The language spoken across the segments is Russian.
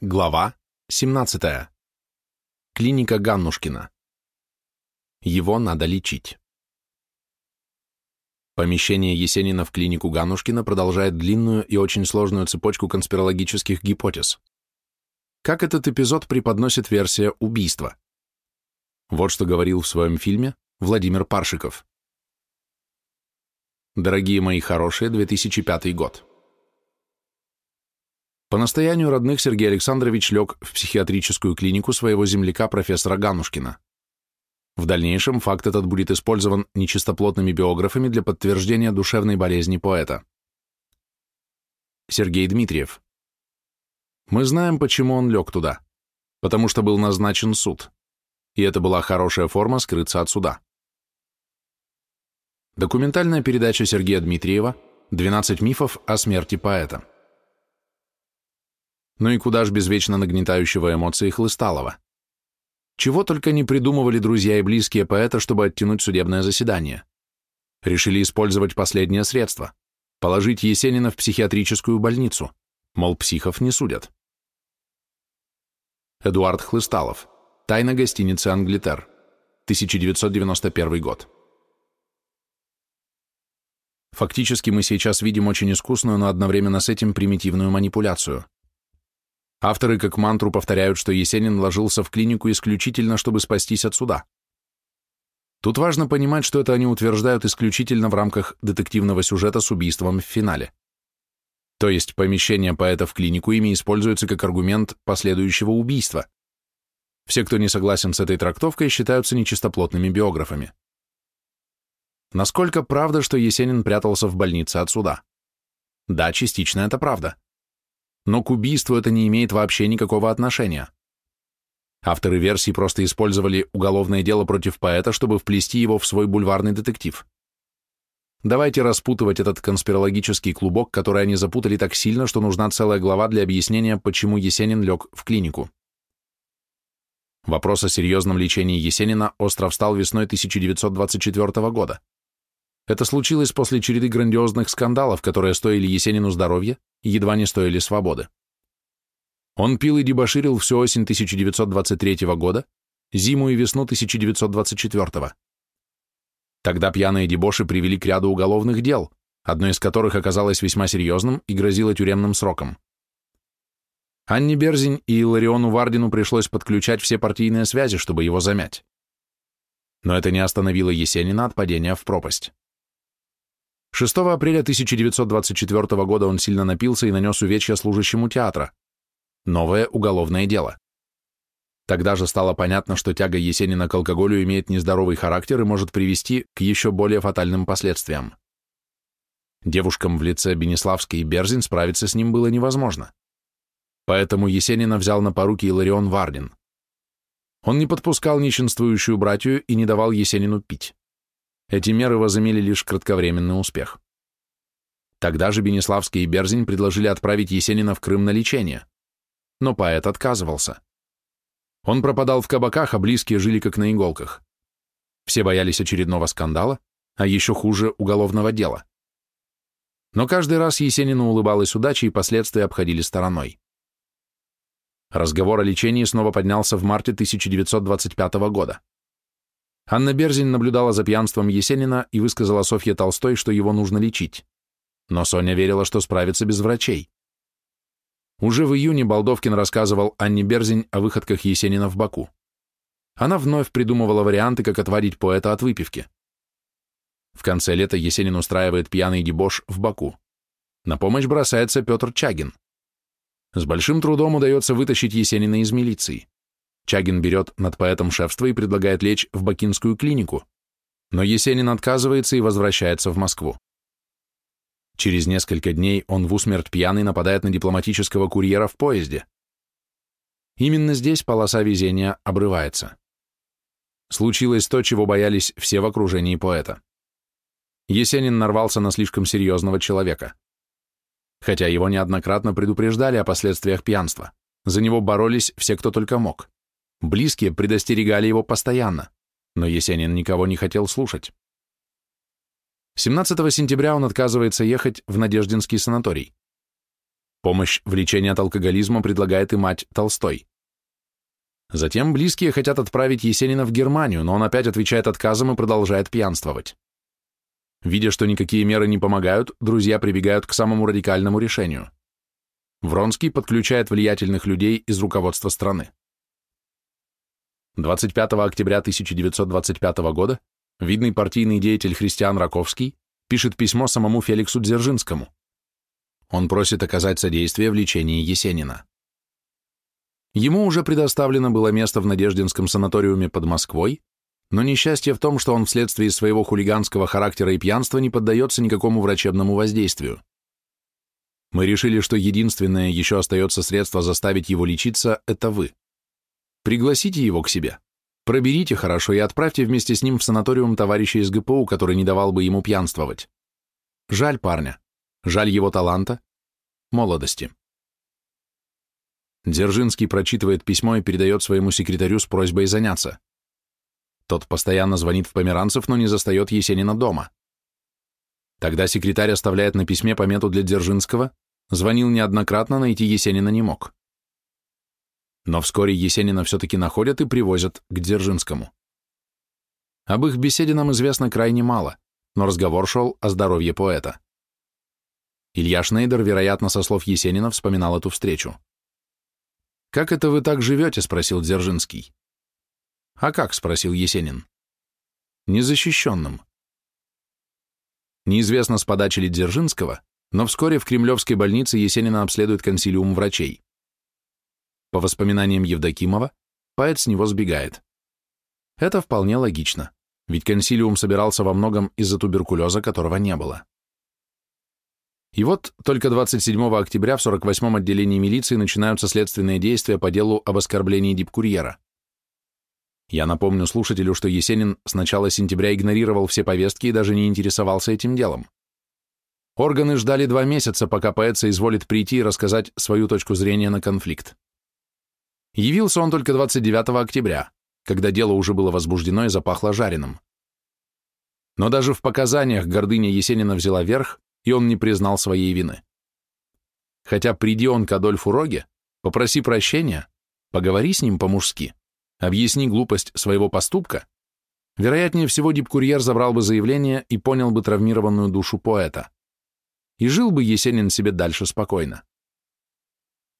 Глава 17. Клиника Ганнушкина. Его надо лечить. Помещение Есенина в клинику Ганнушкина продолжает длинную и очень сложную цепочку конспирологических гипотез. Как этот эпизод преподносит версия убийства? Вот что говорил в своем фильме Владимир Паршиков. Дорогие мои хорошие, 2005 год. По настоянию родных Сергей Александрович лег в психиатрическую клинику своего земляка профессора Ганушкина. В дальнейшем факт этот будет использован нечистоплотными биографами для подтверждения душевной болезни поэта. Сергей Дмитриев. Мы знаем, почему он лег туда. Потому что был назначен суд. И это была хорошая форма скрыться от суда. Документальная передача Сергея Дмитриева «12 мифов о смерти поэта». Ну и куда ж без вечно нагнетающего эмоции Хлысталова? Чего только не придумывали друзья и близкие поэта, чтобы оттянуть судебное заседание. Решили использовать последнее средство – положить Есенина в психиатрическую больницу, мол, психов не судят. Эдуард Хлысталов. Тайна гостиницы «Англитер». 1991 год. Фактически мы сейчас видим очень искусную, но одновременно с этим примитивную манипуляцию. Авторы как мантру повторяют, что Есенин ложился в клинику исключительно, чтобы спастись от суда. Тут важно понимать, что это они утверждают исключительно в рамках детективного сюжета с убийством в финале. То есть помещение поэта в клинику ими используется как аргумент последующего убийства. Все, кто не согласен с этой трактовкой, считаются нечистоплотными биографами. Насколько правда, что Есенин прятался в больнице от суда? Да, частично это правда но к убийству это не имеет вообще никакого отношения. Авторы версии просто использовали уголовное дело против поэта, чтобы вплести его в свой бульварный детектив. Давайте распутывать этот конспирологический клубок, который они запутали так сильно, что нужна целая глава для объяснения, почему Есенин лег в клинику. Вопрос о серьезном лечении Есенина остро встал весной 1924 года. Это случилось после череды грандиозных скандалов, которые стоили Есенину здоровья и едва не стоили свободы. Он пил и дебоширил всю осень 1923 года, зиму и весну 1924. Тогда пьяные дебоши привели к ряду уголовных дел, одно из которых оказалось весьма серьезным и грозило тюремным сроком. Анне Берзин и Илариону Вардину пришлось подключать все партийные связи, чтобы его замять. Но это не остановило Есенина от падения в пропасть. 6 апреля 1924 года он сильно напился и нанес увечья служащему театра. Новое уголовное дело. Тогда же стало понятно, что тяга Есенина к алкоголю имеет нездоровый характер и может привести к еще более фатальным последствиям. Девушкам в лице Бенеславской и Берзин справиться с ним было невозможно. Поэтому Есенина взял на поруки Иларион Вардин. Он не подпускал нищенствующую братью и не давал Есенину пить. Эти меры возымели лишь кратковременный успех. Тогда же Бенеславский и Берзин предложили отправить Есенина в Крым на лечение, но поэт отказывался. Он пропадал в кабаках, а близкие жили как на иголках. Все боялись очередного скандала, а еще хуже уголовного дела. Но каждый раз Есенину улыбалась удача, и последствия обходили стороной. Разговор о лечении снова поднялся в марте 1925 года. Анна Берзин наблюдала за пьянством Есенина и высказала Софье Толстой, что его нужно лечить. Но Соня верила, что справится без врачей. Уже в июне Балдовкин рассказывал Анне Берзин о выходках Есенина в Баку. Она вновь придумывала варианты, как отводить поэта от выпивки. В конце лета Есенин устраивает пьяный дебош в Баку. На помощь бросается Петр Чагин. С большим трудом удается вытащить Есенина из милиции. Чагин берет над поэтом шефство и предлагает лечь в Бакинскую клинику, но Есенин отказывается и возвращается в Москву. Через несколько дней он в усмерть пьяный нападает на дипломатического курьера в поезде. Именно здесь полоса везения обрывается. Случилось то, чего боялись все в окружении поэта. Есенин нарвался на слишком серьезного человека. Хотя его неоднократно предупреждали о последствиях пьянства, за него боролись все, кто только мог. Близкие предостерегали его постоянно, но Есенин никого не хотел слушать. 17 сентября он отказывается ехать в Надеждинский санаторий. Помощь в лечении от алкоголизма предлагает и мать Толстой. Затем близкие хотят отправить Есенина в Германию, но он опять отвечает отказом и продолжает пьянствовать. Видя, что никакие меры не помогают, друзья прибегают к самому радикальному решению. Вронский подключает влиятельных людей из руководства страны. 25 октября 1925 года видный партийный деятель Христиан Раковский пишет письмо самому Феликсу Дзержинскому. Он просит оказать содействие в лечении Есенина. Ему уже предоставлено было место в Надеждинском санаториуме под Москвой, но несчастье в том, что он вследствие своего хулиганского характера и пьянства не поддается никакому врачебному воздействию. Мы решили, что единственное еще остается средство заставить его лечиться – это вы. Пригласите его к себе, проберите хорошо и отправьте вместе с ним в санаториум товарища из ГПУ, который не давал бы ему пьянствовать. Жаль парня, жаль его таланта, молодости. Дзержинский прочитывает письмо и передает своему секретарю с просьбой заняться. Тот постоянно звонит в Померанцев, но не застает Есенина дома. Тогда секретарь оставляет на письме помету для Дзержинского, звонил неоднократно, найти Есенина не мог. Но вскоре Есенина все-таки находят и привозят к Дзержинскому. Об их беседе нам известно крайне мало, но разговор шел о здоровье поэта. Илья Шнейдер, вероятно, со слов Есенина, вспоминал эту встречу. «Как это вы так живете?» — спросил Дзержинский. «А как?» — спросил Есенин. «Незащищенным». Неизвестно с подачи ли Дзержинского, но вскоре в Кремлевской больнице Есенина обследует консилиум врачей. По воспоминаниям Евдокимова, поэт с него сбегает. Это вполне логично, ведь консилиум собирался во многом из-за туберкулеза, которого не было. И вот только 27 октября в 48-м отделении милиции начинаются следственные действия по делу об оскорблении дипкурьера. Я напомню слушателю, что Есенин с начала сентября игнорировал все повестки и даже не интересовался этим делом. Органы ждали два месяца, пока поэт соизволит прийти и рассказать свою точку зрения на конфликт. Явился он только 29 октября, когда дело уже было возбуждено и запахло жареным. Но даже в показаниях гордыня Есенина взяла верх, и он не признал своей вины. Хотя приди он к Адольфу Роге, попроси прощения, поговори с ним по-мужски, объясни глупость своего поступка, вероятнее всего дипкурьер забрал бы заявление и понял бы травмированную душу поэта. И жил бы Есенин себе дальше спокойно.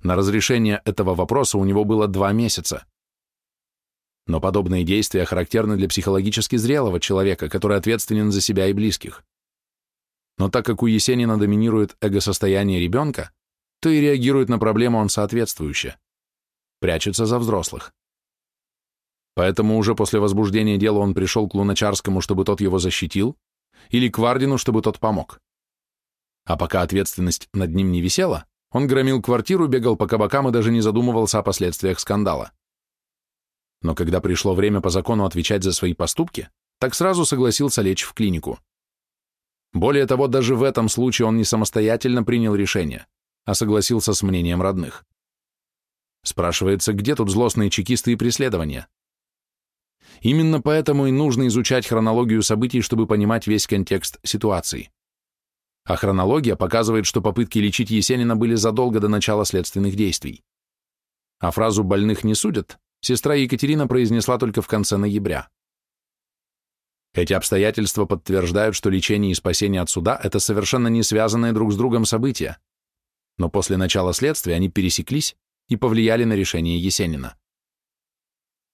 На разрешение этого вопроса у него было два месяца. Но подобные действия характерны для психологически зрелого человека, который ответственен за себя и близких. Но так как у Есенина доминирует эго-состояние ребенка, то и реагирует на проблему он соответствующе. Прячется за взрослых. Поэтому уже после возбуждения дела он пришел к Луначарскому, чтобы тот его защитил, или к Вардину, чтобы тот помог. А пока ответственность над ним не висела, он громил квартиру, бегал по кабакам и даже не задумывался о последствиях скандала. Но когда пришло время по закону отвечать за свои поступки, так сразу согласился лечь в клинику. Более того, даже в этом случае он не самостоятельно принял решение, а согласился с мнением родных. Спрашивается, где тут злостные чекисты и преследования? Именно поэтому и нужно изучать хронологию событий, чтобы понимать весь контекст ситуации. А хронология показывает, что попытки лечить Есенина были задолго до начала следственных действий. А фразу «больных не судят» сестра Екатерина произнесла только в конце ноября. Эти обстоятельства подтверждают, что лечение и спасение от суда – это совершенно не связанные друг с другом события. Но после начала следствия они пересеклись и повлияли на решение Есенина.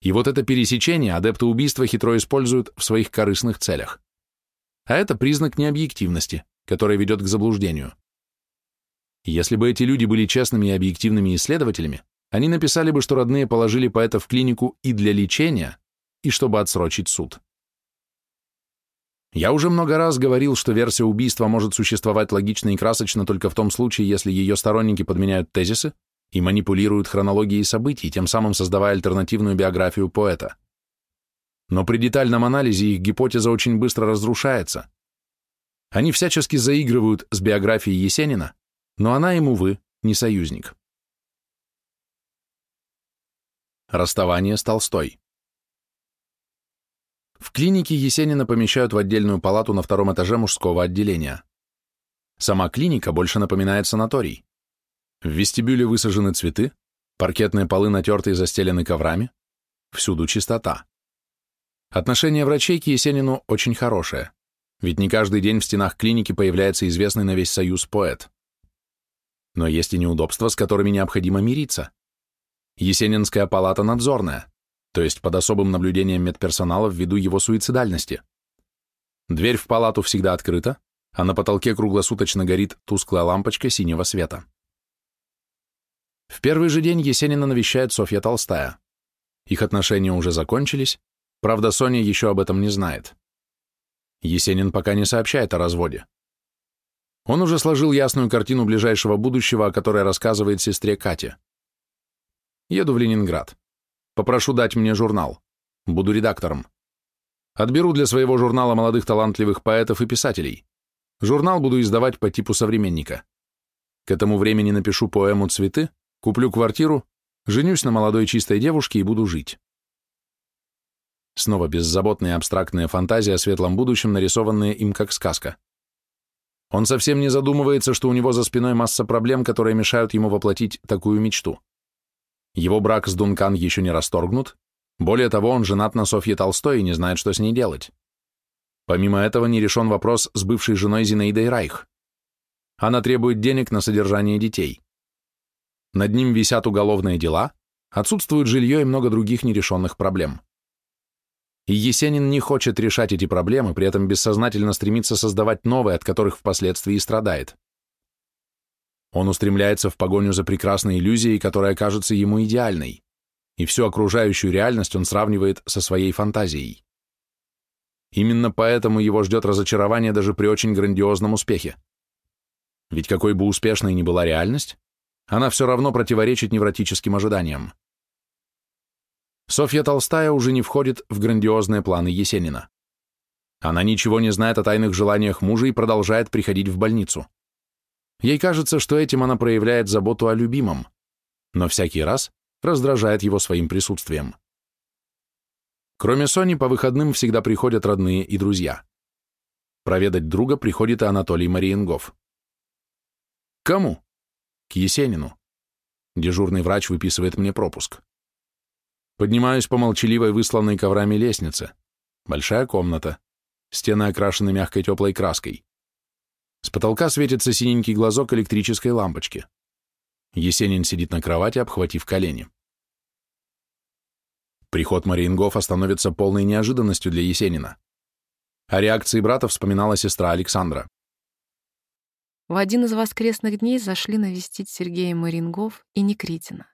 И вот это пересечение адепты убийства хитро используют в своих корыстных целях. А это признак необъективности, который ведет к заблуждению. Если бы эти люди были честными и объективными исследователями, они написали бы, что родные положили поэта в клинику и для лечения, и чтобы отсрочить суд. Я уже много раз говорил, что версия убийства может существовать логично и красочно только в том случае, если ее сторонники подменяют тезисы и манипулируют хронологией событий, тем самым создавая альтернативную биографию поэта. Но при детальном анализе их гипотеза очень быстро разрушается. Они всячески заигрывают с биографией Есенина, но она ему, увы, не союзник. Расставание с Толстой в клинике Есенина помещают в отдельную палату на втором этаже мужского отделения. Сама клиника больше напоминает санаторий. В вестибюле высажены цветы, паркетные полы натерты и застелены коврами, всюду чистота. Отношение врачей к Есенину очень хорошее, ведь не каждый день в стенах клиники появляется известный на весь Союз поэт. Но есть и неудобства, с которыми необходимо мириться. Есенинская палата надзорная, то есть под особым наблюдением медперсонала ввиду его суицидальности. Дверь в палату всегда открыта, а на потолке круглосуточно горит тусклая лампочка синего света. В первый же день Есенина навещает Софья Толстая. Их отношения уже закончились, правда, Соня еще об этом не знает. Есенин пока не сообщает о разводе. Он уже сложил ясную картину ближайшего будущего, о которой рассказывает сестре Кате. Еду в Ленинград. Попрошу дать мне журнал. Буду редактором. Отберу для своего журнала молодых талантливых поэтов и писателей. Журнал буду издавать по типу современника. К этому времени напишу поэму «Цветы», Куплю квартиру, женюсь на молодой чистой девушке и буду жить. Снова беззаботная абстрактная фантазия о светлом будущем, нарисованная им как сказка. Он совсем не задумывается, что у него за спиной масса проблем, которые мешают ему воплотить такую мечту. Его брак с Дункан еще не расторгнут, более того, он женат на Софье Толстой и не знает, что с ней делать. Помимо этого, не решен вопрос с бывшей женой Зинаидой Райх. Она требует денег на содержание детей. Над ним висят уголовные дела, отсутствует жилье и много других нерешенных проблем. И Есенин не хочет решать эти проблемы, при этом бессознательно стремится создавать новые, от которых впоследствии страдает. Он устремляется в погоню за прекрасной иллюзией, которая кажется ему идеальной, и всю окружающую реальность он сравнивает со своей фантазией. Именно поэтому его ждет разочарование даже при очень грандиозном успехе. Ведь какой бы успешной ни была реальность, она все равно противоречит невротическим ожиданиям. Софья Толстая уже не входит в грандиозные планы Есенина. Она ничего не знает о тайных желаниях мужа и продолжает приходить в больницу. Ей кажется, что этим она проявляет заботу о любимом, но всякий раз раздражает его своим присутствием. Кроме Сони, по выходным всегда приходят родные и друзья. Проведать друга приходит и Анатолий Мариенгов. Кому? К Есенину. Дежурный врач выписывает мне пропуск. Поднимаюсь по молчаливой высланной коврами лестнице. Большая комната. Стены окрашены мягкой теплой краской. С потолка светится синенький глазок электрической лампочки. Есенин сидит на кровати, обхватив колени. Приход Мариенгофа становится полной неожиданностью для Есенина. О реакции брата вспоминала сестра Александра. В один из воскресных дней зашли навестить Сергея Марингов и Никритина.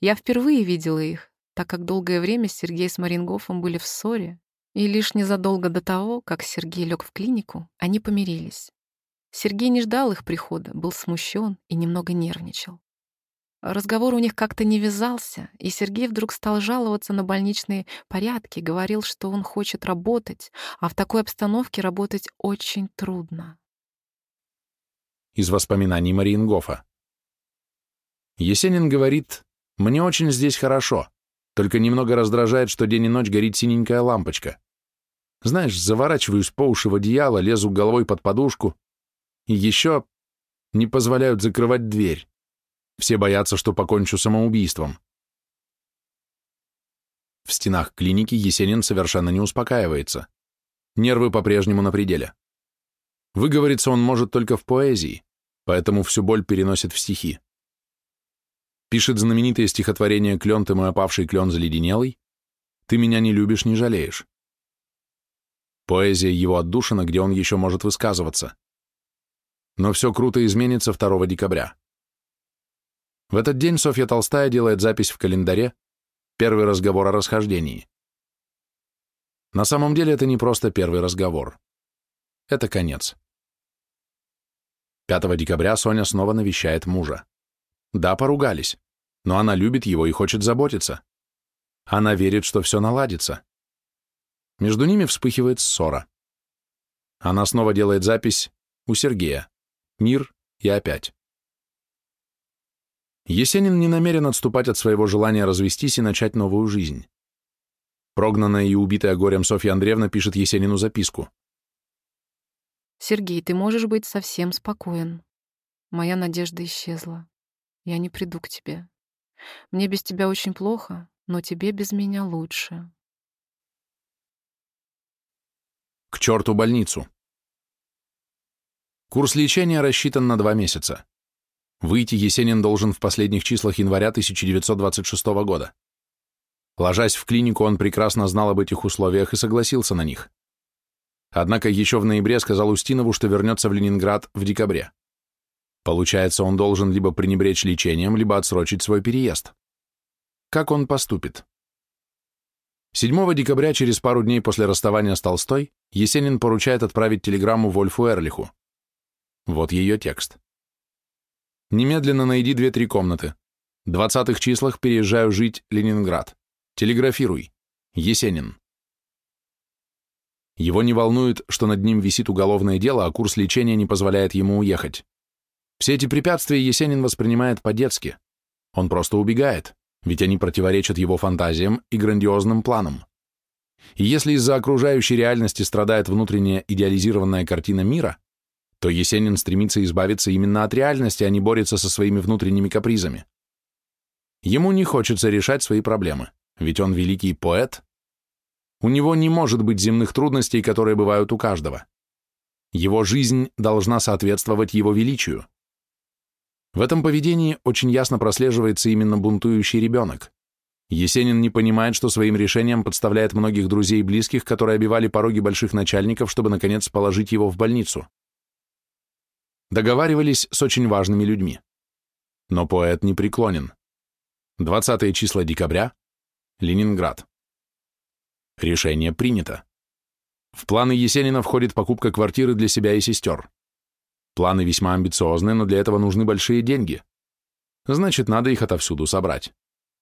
Я впервые видела их, так как долгое время Сергей с Маринговым были в ссоре, и лишь незадолго до того, как Сергей лег в клинику, они помирились. Сергей не ждал их прихода, был смущен и немного нервничал. Разговор у них как-то не вязался, и Сергей вдруг стал жаловаться на больничные порядки, говорил, что он хочет работать, а в такой обстановке работать очень трудно из воспоминаний Мариенгофа. Есенин говорит, «Мне очень здесь хорошо, только немного раздражает, что день и ночь горит синенькая лампочка. Знаешь, заворачиваюсь по уши в одеяло, лезу головой под подушку, и еще не позволяют закрывать дверь. Все боятся, что покончу самоубийством». В стенах клиники Есенин совершенно не успокаивается. Нервы по-прежнему на пределе. Выговориться он может только в поэзии, поэтому всю боль переносит в стихи. Пишет знаменитое стихотворение «Клен ты мой опавший клен заледенелый», «Ты меня не любишь, не жалеешь». Поэзия его отдушина, где он еще может высказываться. Но все круто изменится 2 декабря. В этот день Софья Толстая делает запись в календаре «Первый разговор о расхождении». На самом деле это не просто первый разговор. Это конец. 5 декабря Соня снова навещает мужа. Да, поругались, но она любит его и хочет заботиться. Она верит, что все наладится. Между ними вспыхивает ссора. Она снова делает запись у Сергея. Мир и опять. Есенин не намерен отступать от своего желания развестись и начать новую жизнь. Прогнанная и убитая горем Софья Андреевна пишет Есенину записку. «Сергей, ты можешь быть совсем спокоен. Моя надежда исчезла. Я не приду к тебе. Мне без тебя очень плохо, но тебе без меня лучше. К черту больницу. Курс лечения рассчитан на два месяца. Выйти Есенин должен в последних числах января 1926 года. Ложась в клинику, он прекрасно знал об этих условиях и согласился на них. Однако еще в ноябре сказал Устинову, что вернется в Ленинград в декабре. Получается, он должен либо пренебречь лечением, либо отсрочить свой переезд. Как он поступит? 7 декабря, через пару дней после расставания с Толстой, Есенин поручает отправить телеграмму Вольфу Эрлиху. Вот ее текст. Немедленно найди две-три комнаты. В двадцатых числах переезжаю жить Ленинград. Телеграфируй. Есенин. Его не волнует, что над ним висит уголовное дело, а курс лечения не позволяет ему уехать. Все эти препятствия Есенин воспринимает по-детски. Он просто убегает, ведь они противоречат его фантазиям и грандиозным планам. И если из-за окружающей реальности страдает внутренняя идеализированная картина мира, то Есенин стремится избавиться именно от реальности, а не борется со своими внутренними капризами. Ему не хочется решать свои проблемы, ведь он великий поэт. У него не может быть земных трудностей, которые бывают у каждого. Его жизнь должна соответствовать его величию. В этом поведении очень ясно прослеживается именно бунтующий ребенок. Есенин не понимает, что своим решением подставляет многих друзей и близких, которые обивали пороги больших начальников, чтобы, наконец, положить его в больницу договаривались с очень важными людьми. Но поэт не преклонен. 20 числа декабря, Ленинград. Решение принято. В планы Есенина входит покупка квартиры для себя и сестер. Планы весьма амбициозные, но для этого нужны большие деньги. Значит, надо их отовсюду собрать.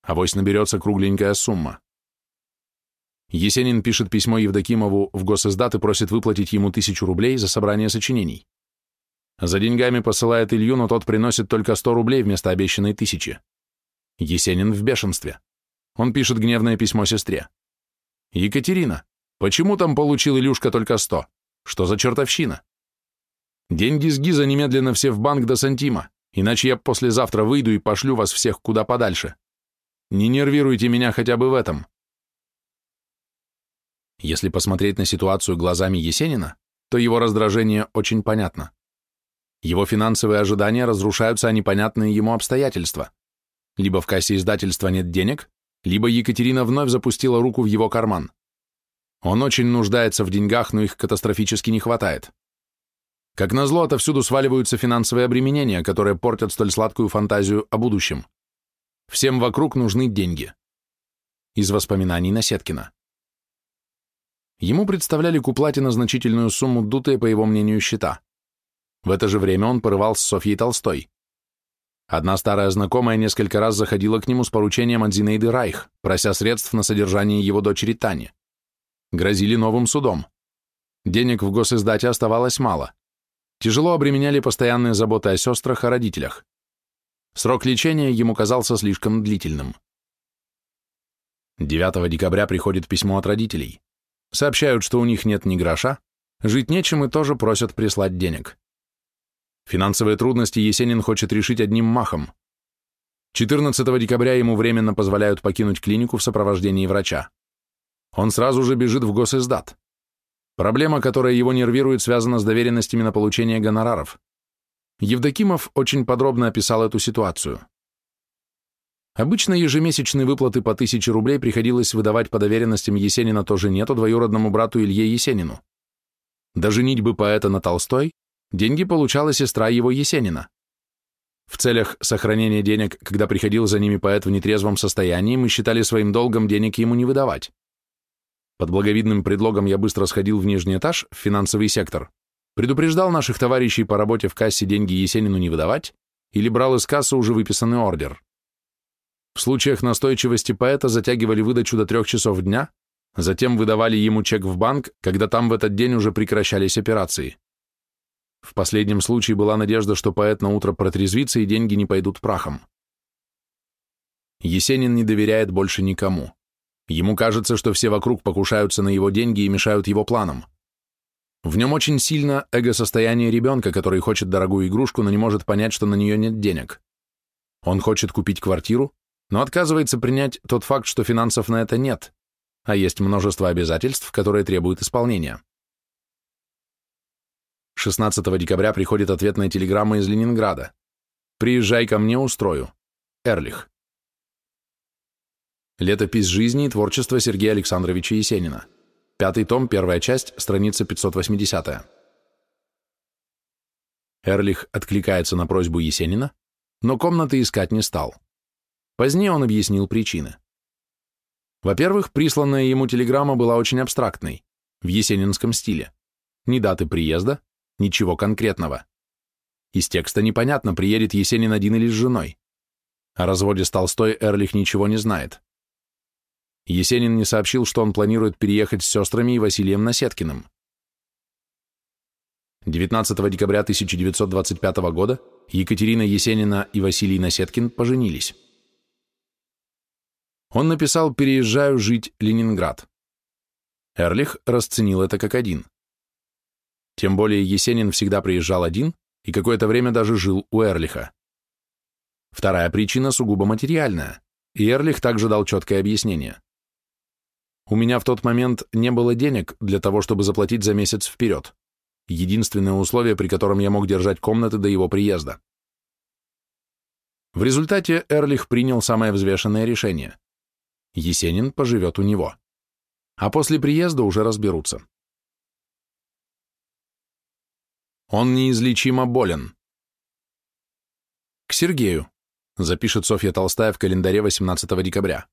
Авось наберется кругленькая сумма. Есенин пишет письмо Евдокимову в госиздат и просит выплатить ему тысячу рублей за собрание сочинений. За деньгами посылает Илью, но тот приносит только 100 рублей вместо обещанной тысячи. Есенин в бешенстве. Он пишет гневное письмо сестре. «Екатерина, почему там получил Илюшка только 100? Что за чертовщина? Деньги с Гиза немедленно все в банк до сантима, иначе я послезавтра выйду и пошлю вас всех куда подальше. Не нервируйте меня хотя бы в этом». Если посмотреть на ситуацию глазами Есенина, то его раздражение очень понятно. Его финансовые ожидания разрушаются о непонятные ему обстоятельства. Либо в кассе издательства нет денег, либо Екатерина вновь запустила руку в его карман. Он очень нуждается в деньгах, но их катастрофически не хватает. Как назло, отовсюду сваливаются финансовые обременения, которые портят столь сладкую фантазию о будущем. Всем вокруг нужны деньги. Из воспоминаний Насеткина. Ему представляли к уплате на значительную сумму дутые, по его мнению, счета. В это же время он порывал с Софьей Толстой. Одна старая знакомая несколько раз заходила к нему с поручением от Зинаиды Райх, прося средств на содержание его дочери Тани. Грозили новым судом. Денег в госиздате оставалось мало. Тяжело обременяли постоянные заботы о сестрах, о родителях. Срок лечения ему казался слишком длительным. 9 декабря приходит письмо от родителей. Сообщают, что у них нет ни гроша, жить нечем и тоже просят прислать денег. Финансовые трудности Есенин хочет решить одним махом. 14 декабря ему временно позволяют покинуть клинику в сопровождении врача. Он сразу же бежит в госиздат. Проблема, которая его нервирует, связана с доверенностями на получение гонораров. Евдокимов очень подробно описал эту ситуацию. Обычно ежемесячные выплаты по 1000 рублей приходилось выдавать по доверенностям Есенина то жене, то двоюродному брату Илье Есенину. До женитьбы поэта на Толстой Деньги получала сестра его Есенина. В целях сохранения денег, когда приходил за ними поэт в нетрезвом состоянии, мы считали своим долгом денег ему не выдавать. Под благовидным предлогом я быстро сходил в нижний этаж, в финансовый сектор, предупреждал наших товарищей по работе в кассе деньги Есенину не выдавать или брал из кассы уже выписанный ордер. В случаях настойчивости поэта затягивали выдачу до трех часов дня, затем выдавали ему чек в банк, когда там в этот день уже прекращались операции. В последнем случае была надежда, что поэт на утро протрезвится и деньги не пойдут прахом. Есенин не доверяет больше никому. Ему кажется, что все вокруг покушаются на его деньги и мешают его планам. В нем очень сильно эго-состояние ребенка, который хочет дорогую игрушку, но не может понять, что на нее нет денег. Он хочет купить квартиру, но отказывается принять тот факт, что финансов на это нет, а есть множество обязательств, которые требуют исполнения. 16 декабря приходит ответная телеграмма из Ленинграда. «Приезжай ко мне, устрою. Эрлих». Летопись жизни и творчества Сергея Александровича Есенина. Пятый том, первая часть, страница 580. Эрлих откликается на просьбу Есенина, но комнаты искать не стал. Позднее он объяснил причины. Во-первых, присланная ему телеграмма была очень абстрактной, в есенинском стиле. Ни даты приезда, ничего конкретного. Из текста непонятно, приедет Есенин один или с женой. О разводе с Толстой Эрлих ничего не знает. Есенин не сообщил, что он планирует переехать с сестрами и Василием Насеткиным. 19 декабря 1925 года Екатерина Есенина и Василий Насеткин поженились. Он написал «Переезжаю жить Ленинград». Эрлих расценил это как один. Тем более Есенин всегда приезжал один и какое-то время даже жил у Эрлиха. Вторая причина сугубо материальная, и Эрлих также дал четкое объяснение. У меня в тот момент не было денег для того, чтобы заплатить за месяц вперед. Единственное условие, при котором я мог держать комнаты до его приезда. В результате Эрлих принял самое взвешенное решение. Есенин поживет у него. А после приезда уже разберутся. Он неизлечимо болен. К Сергею, запишет Софья Толстая в календаре 18 декабря.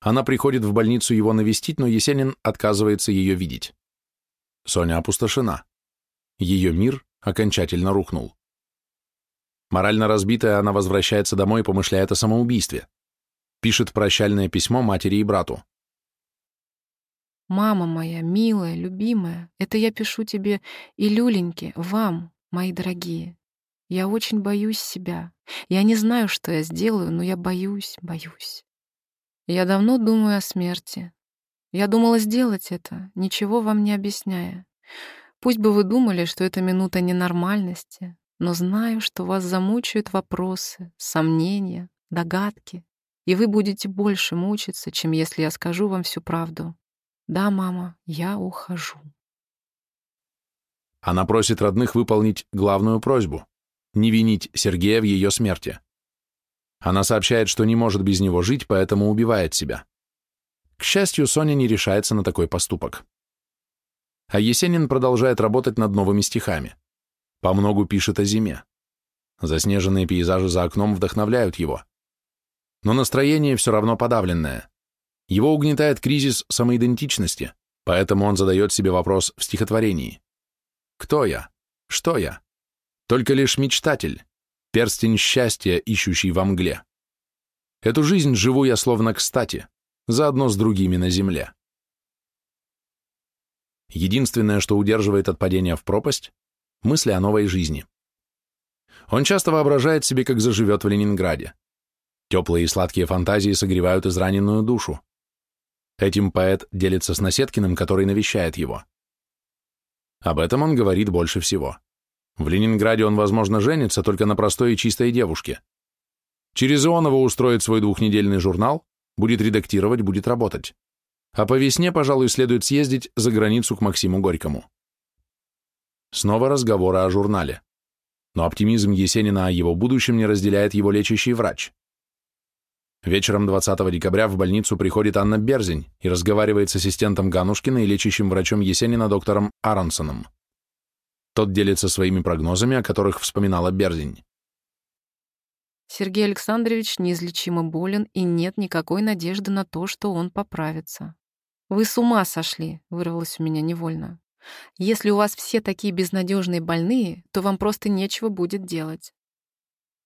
Она приходит в больницу его навестить, но Есенин отказывается ее видеть. Соня опустошена. Ее мир окончательно рухнул. Морально разбитая, она возвращается домой и помышляет о самоубийстве. Пишет прощальное письмо матери и брату. «Мама моя, милая, любимая, это я пишу тебе и люленьке, вам, мои дорогие. Я очень боюсь себя. Я не знаю, что я сделаю, но я боюсь, боюсь. Я давно думаю о смерти. Я думала сделать это, ничего вам не объясняя. Пусть бы вы думали, что это минута ненормальности, но знаю, что вас замучают вопросы, сомнения, догадки, и вы будете больше мучиться, чем если я скажу вам всю правду. Да, мама, я ухожу. Она просит родных выполнить главную просьбу — не винить Сергея в ее смерти. Она сообщает, что не может без него жить, поэтому убивает себя. К счастью, Соня не решается на такой поступок. А Есенин продолжает работать над новыми стихами. По многу пишет о зиме. Заснеженные пейзажи за окном вдохновляют его. Но настроение все равно подавленное. Его угнетает кризис самоидентичности, поэтому он задает себе вопрос в стихотворении. Кто я? Что я? Только лишь мечтатель, перстень счастья, ищущий во мгле. Эту жизнь живу я словно кстати, заодно с другими на земле. Единственное, что удерживает от падения в пропасть – мысли о новой жизни. Он часто воображает себе, как заживет в Ленинграде. Теплые и сладкие фантазии согревают израненную душу. Этим поэт делится с Насеткиным, который навещает его. Об этом он говорит больше всего. В Ленинграде он, возможно, женится только на простой и чистой девушке. Через Ионова устроит свой двухнедельный журнал, будет редактировать, будет работать. А по весне, пожалуй, следует съездить за границу к Максиму Горькому. Снова разговоры о журнале. Но оптимизм Есенина о его будущем не разделяет его лечащий врач. Вечером 20 декабря в больницу приходит Анна Берзень и разговаривает с ассистентом Ганушкина и лечащим врачом Есенина доктором Аронсоном. Тот делится своими прогнозами, о которых вспоминала Берзень. Сергей Александрович неизлечимо болен, и нет никакой надежды на то, что он поправится. «Вы с ума сошли», — вырвалось у меня невольно. «Если у вас все такие безнадежные больные, то вам просто нечего будет делать».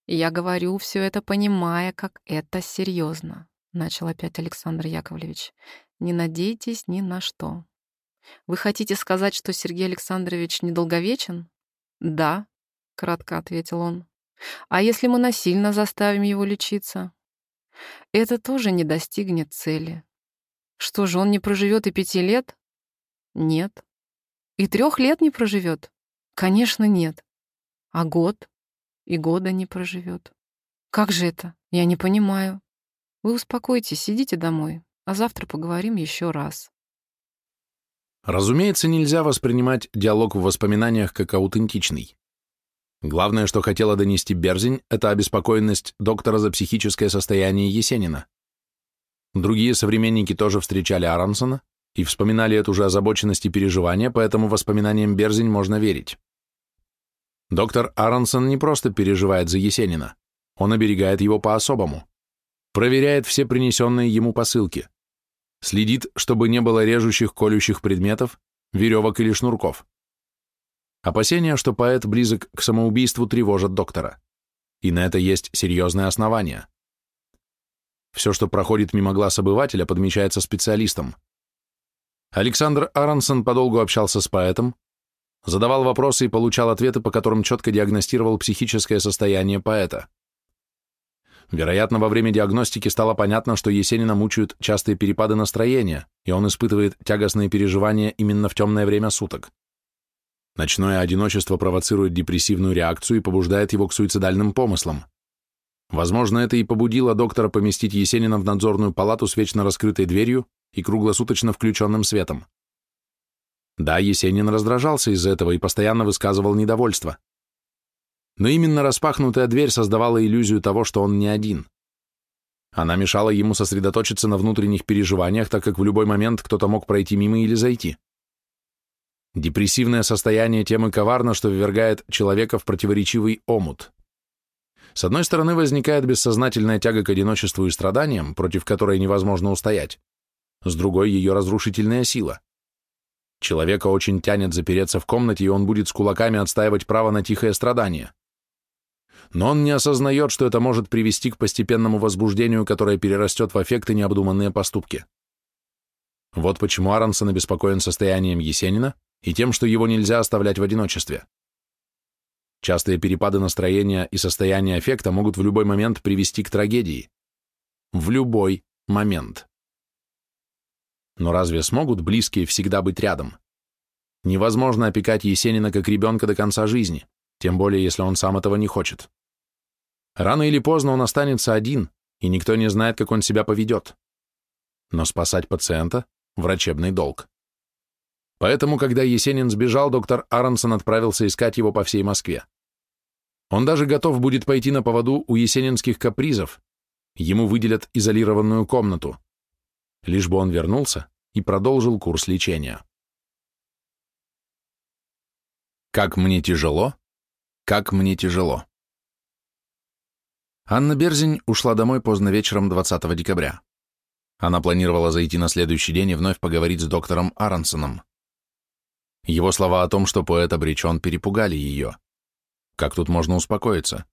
«Я говорю все это, понимая, как это серьезно», — начал опять Александр Яковлевич. «Не надейтесь ни на что. Вы хотите сказать, что Сергей Александрович недолговечен? Да, кратко ответил он. А если мы насильно заставим его лечиться? Это тоже не достигнет цели. Что же, он не проживет и пяти лет? Нет. И трех лет не проживет? Конечно, нет. А год? И года не проживет. Как же это? Я не понимаю. Вы успокойтесь, идите домой, а завтра поговорим еще раз. Разумеется, нельзя воспринимать диалог в воспоминаниях как аутентичный. Главное, что хотела донести Берзень, это обеспокоенность доктора за психическое состояние Есенина. Другие современники тоже встречали Аронсона и вспоминали эту же озабоченность и переживания, поэтому воспоминаниям Берзень можно верить. Доктор Аронсон не просто переживает за Есенина, он оберегает его по-особому, проверяет все принесенные ему посылки, следит, чтобы не было режущих, колющих предметов, веревок или шнурков. Опасения, что поэт близок к самоубийству, тревожат доктора. И на это есть серьезные основания. Все, что проходит мимо глаз обывателя, подмечается специалистом. Александр Аронсон подолгу общался с поэтом, задавал вопросы и получал ответы, по которым четко диагностировал психическое состояние поэта. Вероятно, во время диагностики стало понятно, что Есенина мучают частые перепады настроения, и он испытывает тягостные переживания именно в темное время суток. Ночное одиночество провоцирует депрессивную реакцию и побуждает его к суицидальным помыслам. Возможно, это и побудило доктора поместить Есенина в надзорную палату с вечно раскрытой дверью и круглосуточно включенным светом. Да, Есенин раздражался из-за этого и постоянно высказывал недовольство. Но именно распахнутая дверь создавала иллюзию того, что он не один. Она мешала ему сосредоточиться на внутренних переживаниях, так как в любой момент кто-то мог пройти мимо или зайти. Депрессивное состояние темы коварно, что ввергает человека в противоречивый омут. С одной стороны, возникает бессознательная тяга к одиночеству и страданиям, против которой невозможно устоять. С другой — ее разрушительная сила. Человека очень тянет запереться в комнате, и он будет с кулаками отстаивать право на тихое страдание. Но он не осознает, что это может привести к постепенному возбуждению, которое перерастет в эффекты необдуманные поступки. Вот почему Аронсон обеспокоен состоянием Есенина, и тем, что его нельзя оставлять в одиночестве. Частые перепады настроения и состояния аффекта могут в любой момент привести к трагедии. В любой момент. Но разве смогут близкие всегда быть рядом? Невозможно опекать Есенина как ребенка до конца жизни, тем более если он сам этого не хочет. Рано или поздно он останется один, и никто не знает, как он себя поведет. Но спасать пациента – врачебный долг. Поэтому, когда Есенин сбежал, доктор Аронсон отправился искать его по всей Москве. Он даже готов будет пойти на поводу у есенинских капризов. Ему выделят изолированную комнату. Лишь бы он вернулся и продолжил курс лечения. Как мне тяжело, как мне тяжело. Анна Берзень ушла домой поздно вечером 20 декабря. Она планировала зайти на следующий день и вновь поговорить с доктором Аронсоном. Его слова о том, что поэт обречен, перепугали ее. Как тут можно успокоиться?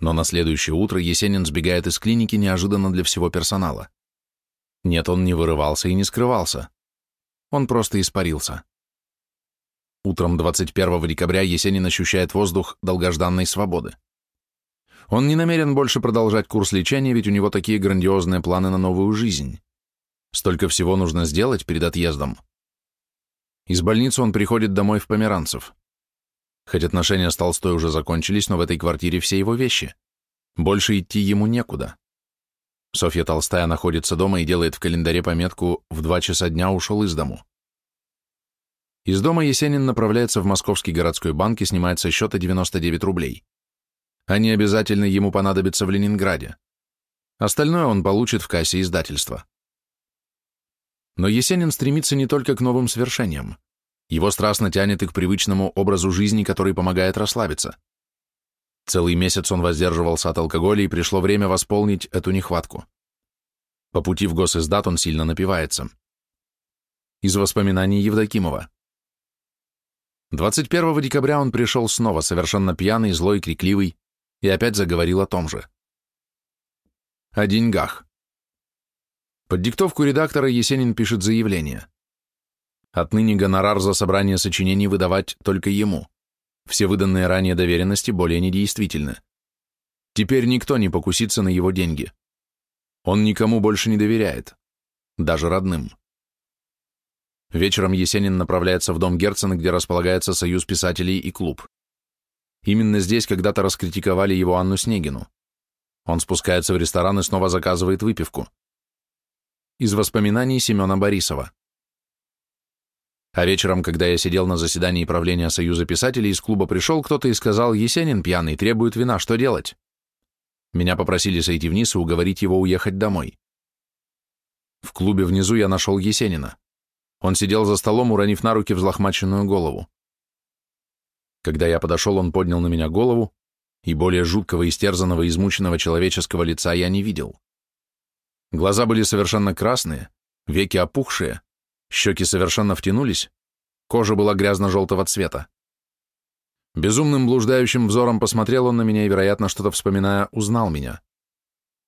Но на следующее утро Есенин сбегает из клиники неожиданно для всего персонала. Нет, он не вырывался и не скрывался. Он просто испарился. Утром 21 декабря Есенин ощущает воздух долгожданной свободы. Он не намерен больше продолжать курс лечения, ведь у него такие грандиозные планы на новую жизнь. Столько всего нужно сделать перед отъездом. Из больницы он приходит домой в Померанцев. Хоть отношения с Толстой уже закончились, но в этой квартире все его вещи. Больше идти ему некуда. Софья Толстая находится дома и делает в календаре пометку «в два часа дня ушел из дому». Из дома Есенин направляется в Московский городской банк и снимает со счета 99 рублей. Они обязательно ему понадобятся в Ленинграде. Остальное он получит в кассе издательства. Но Есенин стремится не только к новым свершениям. Его страстно тянет и к привычному образу жизни, который помогает расслабиться. Целый месяц он воздерживался от алкоголя, и пришло время восполнить эту нехватку. По пути в госиздат он сильно напивается. Из воспоминаний Евдокимова. 21 декабря он пришел снова, совершенно пьяный, злой, крикливый, и опять заговорил о том же. О деньгах. Под диктовку редактора Есенин пишет заявление. Отныне гонорар за собрание сочинений выдавать только ему. Все выданные ранее доверенности более недействительны. Теперь никто не покусится на его деньги. Он никому больше не доверяет, даже родным. Вечером Есенин направляется в дом Герцена, где располагается союз писателей и клуб. Именно здесь когда-то раскритиковали его Анну Снегину. Он спускается в ресторан и снова заказывает выпивку. Из воспоминаний Семена Борисова. А вечером, когда я сидел на заседании правления Союза писателей, из клуба пришел кто-то и сказал, «Есенин пьяный, требует вина, что делать?» Меня попросили сойти вниз и уговорить его уехать домой. В клубе внизу я нашел Есенина. Он сидел за столом, уронив на руки взлохмаченную голову. Когда я подошел, он поднял на меня голову, и более жуткого, истерзанного, измученного человеческого лица я не видел. Глаза были совершенно красные, веки опухшие, щеки совершенно втянулись, кожа была грязно-желтого цвета. Безумным блуждающим взором посмотрел он на меня и, вероятно, что-то вспоминая, узнал меня.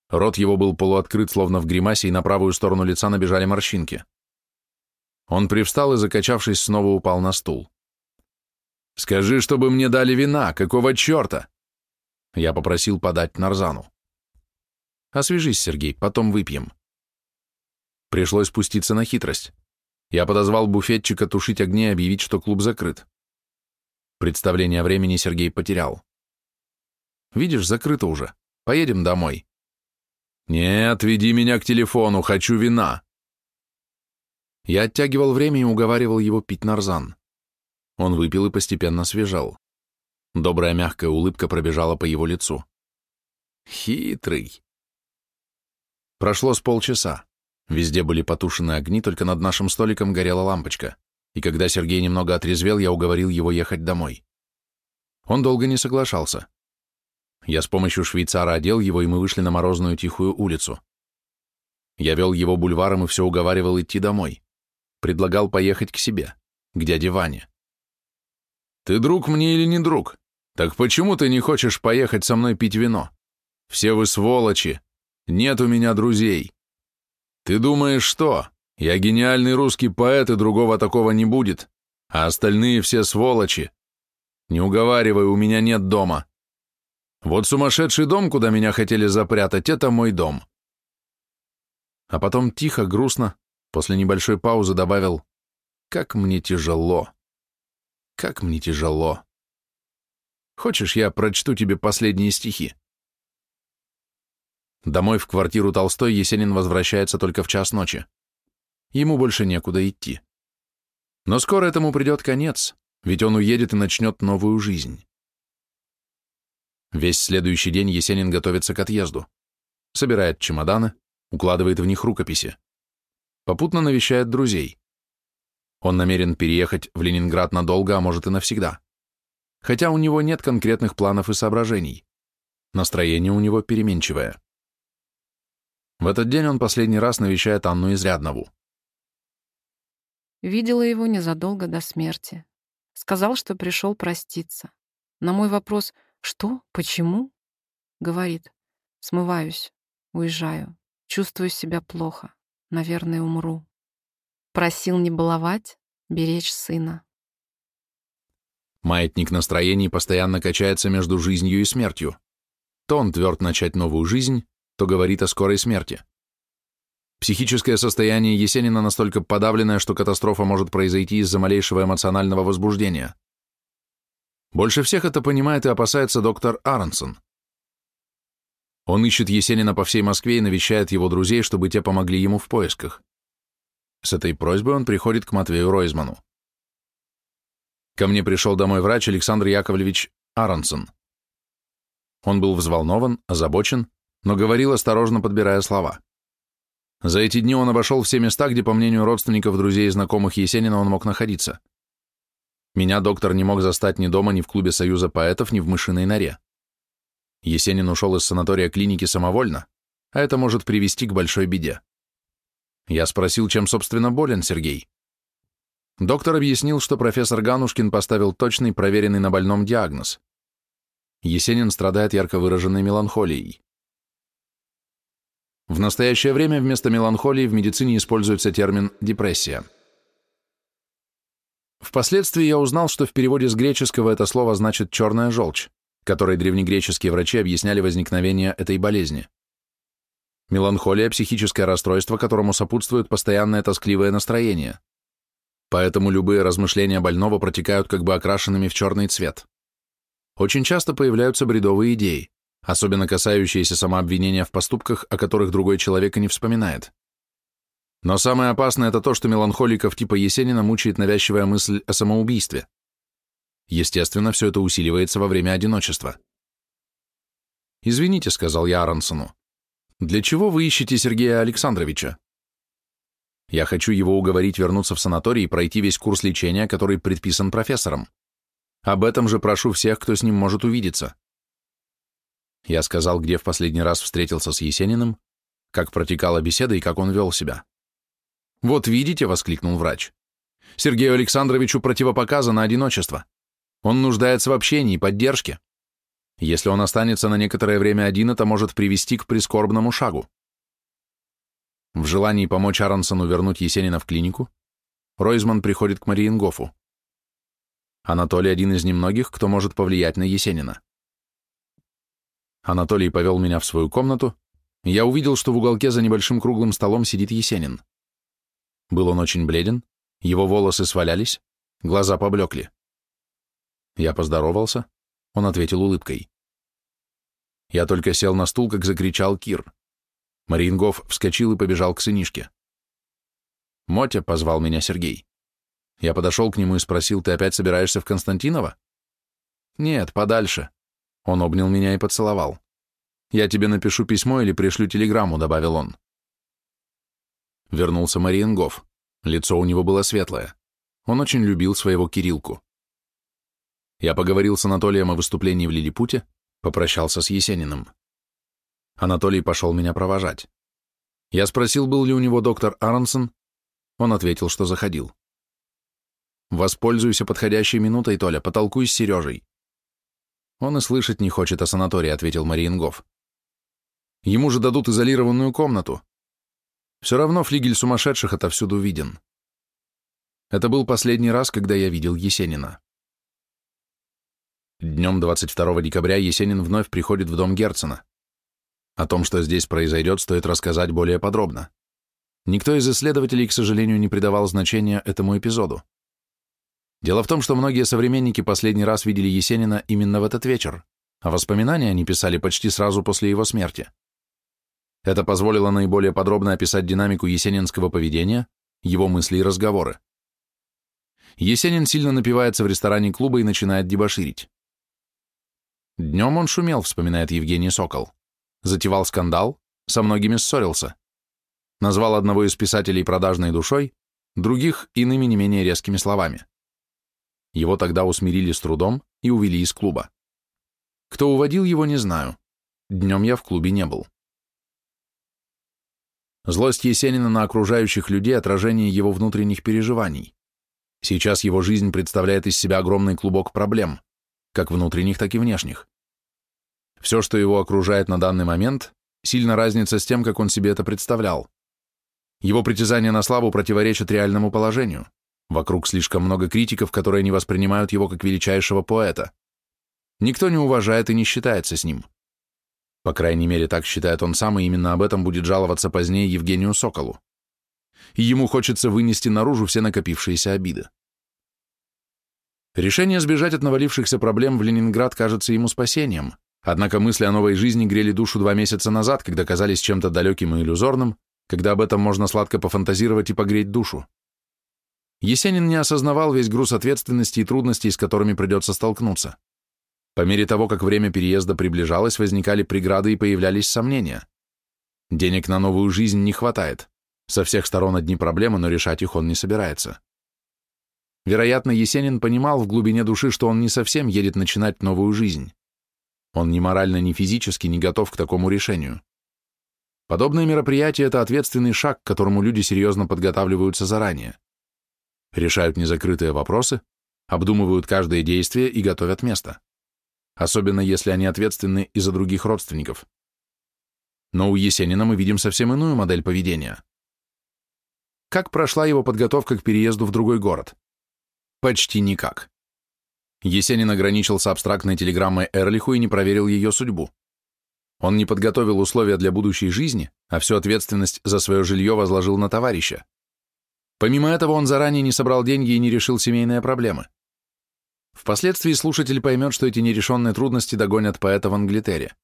Рот его был полуоткрыт, словно в гримасе, и на правую сторону лица набежали морщинки. Он привстал и, закачавшись, снова упал на стул. «Скажи, чтобы мне дали вина, какого черта?» Я попросил подать Нарзану. «Освежись, Сергей, потом выпьем». Пришлось спуститься на хитрость. Я подозвал буфетчика тушить огни и объявить, что клуб закрыт. Представление времени Сергей потерял. «Видишь, закрыто уже. Поедем домой». «Нет, веди меня к телефону, хочу вина». Я оттягивал время и уговаривал его пить нарзан. Он выпил и постепенно свежал. Добрая мягкая улыбка пробежала по его лицу. Хитрый. Прошло с полчаса. Везде были потушены огни, только над нашим столиком горела лампочка. И когда Сергей немного отрезвел, я уговорил его ехать домой. Он долго не соглашался. Я с помощью швейцара одел его, и мы вышли на морозную тихую улицу. Я вел его бульваром и все уговаривал идти домой. Предлагал поехать к себе, к дяде Ване. «Ты друг мне или не друг? Так почему ты не хочешь поехать со мной пить вино? Все вы сволочи. Нет у меня друзей. Ты думаешь, что? Я гениальный русский поэт, и другого такого не будет. А остальные все сволочи. Не уговаривай, у меня нет дома. Вот сумасшедший дом, куда меня хотели запрятать, это мой дом. А потом тихо, грустно, после небольшой паузы добавил, как мне тяжело. Как мне тяжело. Хочешь, я прочту тебе последние стихи?» Домой в квартиру Толстой Есенин возвращается только в час ночи. Ему больше некуда идти. Но скоро этому придет конец, ведь он уедет и начнет новую жизнь. Весь следующий день Есенин готовится к отъезду. Собирает чемоданы, укладывает в них рукописи. Попутно навещает друзей. Он намерен переехать в Ленинград надолго, а может и навсегда хотя у него нет конкретных планов и соображений. Настроение у него переменчивое. В этот день он последний раз навещает Анну Изряднову. Видела его незадолго до смерти. Сказал, что пришел проститься. На мой вопрос «Что? Почему?» Говорит «Смываюсь, уезжаю, чувствую себя плохо, наверное, умру». Просил не баловать, беречь сына. Маятник настроений постоянно качается между жизнью и смертью. То он тверд начать новую жизнь, то говорит о скорой смерти. Психическое состояние Есенина настолько подавленное, что катастрофа может произойти из-за малейшего эмоционального возбуждения. Больше всех это понимает и опасается доктор Аронсон. Он ищет Есенина по всей Москве и навещает его друзей, чтобы те помогли ему в поисках. С этой просьбой он приходит к Матвею Ройзману. Ко мне пришел домой врач Александр Яковлевич Аронсон. Он был взволнован, озабочен, но говорил, осторожно подбирая слова. За эти дни он обошел все места, где, по мнению родственников, друзей и знакомых Есенина, он мог находиться. Меня доктор не мог застать ни дома, ни в клубе Союза поэтов, ни в мышиной норе. Есенин ушел из санатория клиники самовольно, а это может привести к большой беде. Я спросил, чем, собственно, болен Сергей. Доктор объяснил, что профессор Ганушкин поставил точный, проверенный на больном диагноз. Есенин страдает ярко выраженной меланхолией. В настоящее время вместо меланхолии в медицине используется термин «депрессия». Впоследствии я узнал, что в переводе с греческого это слово значит «черная желчь», которой древнегреческие врачи объясняли возникновение этой болезни. Меланхолия – психическое расстройство, которому сопутствует постоянное тоскливое настроение – Поэтому любые размышления больного протекают как бы окрашенными в черный цвет. Очень часто появляются бредовые идеи, особенно касающиеся самообвинения в поступках, о которых другой человек и не вспоминает. Но самое опасное – это то, что меланхоликов типа Есенина мучает навязчивая мысль о самоубийстве. Естественно, все это усиливается во время одиночества. «Извините», — сказал я Аронсону, — «для чего вы ищете Сергея Александровича?» «Я хочу его уговорить вернуться в санаторий и пройти весь курс лечения, который предписан профессором. Об этом же прошу всех, кто с ним может увидеться». Я сказал, где в последний раз встретился с Есениным, как протекала беседа и как он вел себя. «Вот видите», — воскликнул врач, — «Сергею Александровичу противопоказано одиночество. Он нуждается в общении и поддержке. Если он останется на некоторое время один, это может привести к прискорбному шагу». В желании помочь Аронсону вернуть Есенина в клинику, Ройзман приходит к Мариенгофу. Анатолий один из немногих, кто может повлиять на Есенина. Анатолий повел меня в свою комнату, я увидел, что в уголке за небольшим круглым столом сидит Есенин. Был он очень бледен, его волосы свалялись, глаза поблекли. Я поздоровался, он ответил улыбкой. Я только сел на стул, как закричал Кир. Марингов вскочил и побежал к сынишке. «Мотя», — позвал меня Сергей. Я подошел к нему и спросил, «Ты опять собираешься в Константиново?» «Нет, подальше». Он обнял меня и поцеловал. «Я тебе напишу письмо или пришлю телеграмму», — добавил он. Вернулся Мариенгоф. Лицо у него было светлое. Он очень любил своего Кирилку. Я поговорил с Анатолием о выступлении в Лилипуте, попрощался с Есениным. Анатолий пошел меня провожать. Я спросил, был ли у него доктор Аронсон. Он ответил, что заходил. «Воспользуйся подходящей минутой, Толя, потолкуй с Сережей. Он и слышать не хочет о санатории, ответил Мариенгоф. Ему же дадут изолированную комнату. Все равно флигель сумасшедших отовсюду виден. Это был последний раз, когда я видел Есенина. Днем 22 декабря Есенин вновь приходит в дом Герцена. О том, что здесь произойдет, стоит рассказать более подробно. Никто из исследователей, к сожалению, не придавал значения этому эпизоду. Дело в том, что многие современники последний раз видели Есенина именно в этот вечер, а воспоминания они писали почти сразу после его смерти. Это позволило наиболее подробно описать динамику есенинского поведения, его мысли и разговоры. Есенин сильно напивается в ресторане клуба и начинает дебоширить. Днем он шумел, вспоминает Евгений Сокол. Затевал скандал, со многими ссорился. Назвал одного из писателей продажной душой, других иными не менее резкими словами. Его тогда усмирили с трудом и увели из клуба. Кто уводил его, не знаю. Днем я в клубе не был. Злость Есенина на окружающих людей – отражение его внутренних переживаний. Сейчас его жизнь представляет из себя огромный клубок проблем, как внутренних, так и внешних. Все, что его окружает на данный момент, сильно разница с тем, как он себе это представлял. Его притязания на славу противоречат реальному положению. Вокруг слишком много критиков, которые не воспринимают его как величайшего поэта. Никто не уважает и не считается с ним. По крайней мере, так считает он сам, и именно об этом будет жаловаться позднее Евгению Соколу. И ему хочется вынести наружу все накопившиеся обиды. Решение сбежать от навалившихся проблем в Ленинград кажется ему спасением, однако мысли о новой жизни грели душу два месяца назад, когда казались чем-то далеким и иллюзорным, когда об этом можно сладко пофантазировать и погреть душу. Есенин не осознавал весь груз ответственности и трудностей, с которыми придется столкнуться. По мере того, как время переезда приближалось, возникали преграды и появлялись сомнения. Денег на новую жизнь не хватает. Со всех сторон одни проблемы, но решать их он не собирается. Вероятно, Есенин понимал в глубине души, что он не совсем едет начинать новую жизнь. Он ни морально, ни физически не готов к такому решению. Подобные мероприятия – это ответственный шаг, к которому люди серьезно подготавливаются заранее решают незакрытые вопросы, обдумывают каждое действие и готовят место. Особенно если они ответственны и за других родственников. Но у Есенина мы видим совсем иную модель поведения. Как прошла его подготовка к переезду в другой город? Почти никак. Есенин ограничился абстрактной телеграммой Эрлиху и не проверил ее судьбу. Он не подготовил условия для будущей жизни, а всю ответственность за свое жилье возложил на товарища. Помимо этого, он заранее не собрал деньги и не решил семейные проблемы. Впоследствии слушатель поймет, что эти нерешенные трудности догонят поэта в Англитере.